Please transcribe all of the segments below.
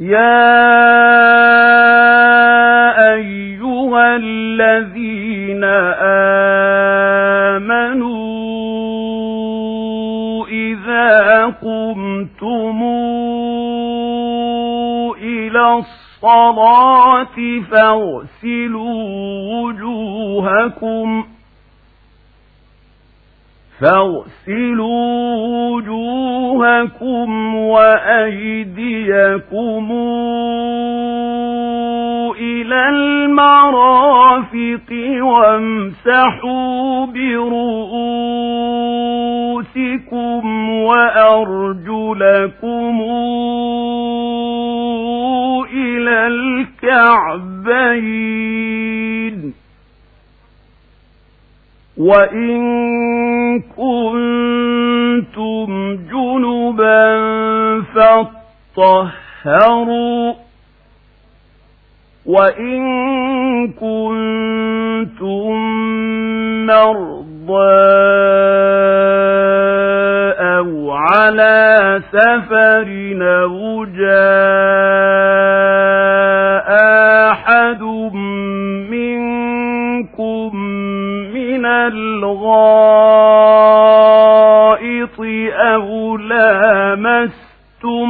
يا أيها الذين آمنوا إذا قمتم إلى الصلاة فاغسلوا وجوهكم فاغسلوا وجوهكم وأيديكم إلى المرافق وامسحوا برؤوسكم وأرجلكم إلى الكعبين. وإن كنتم فاطهروا وإن كنتم مرضى أو على سفر أو جاء أحد منكم من الغائط أو لامستم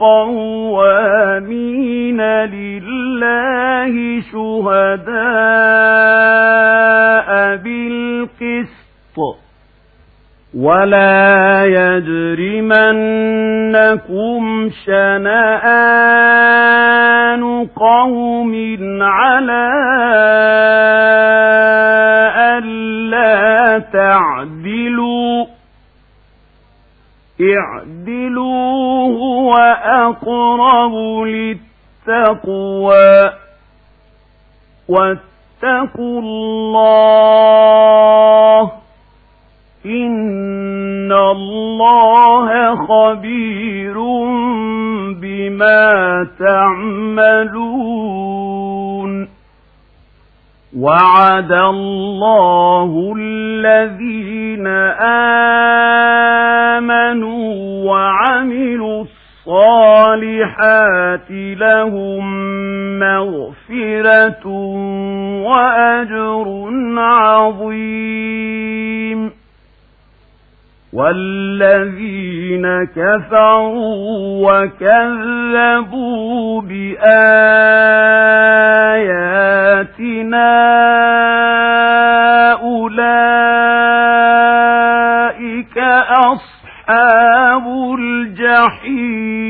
قوامين لله شهداء بالقسط. ولا يجرمنكم شنآن قوم على ألا تعدلوا. اعدلوا هو أقرب للتقوى. واتقوا الله إن الله خبير بما تعملون. وعد الله الذين آمنوا الصالحات لهم مغفرة وأجر عظيم. والذين كفروا وكذبوا بآياتنا أولئك أصحاب الجحيم.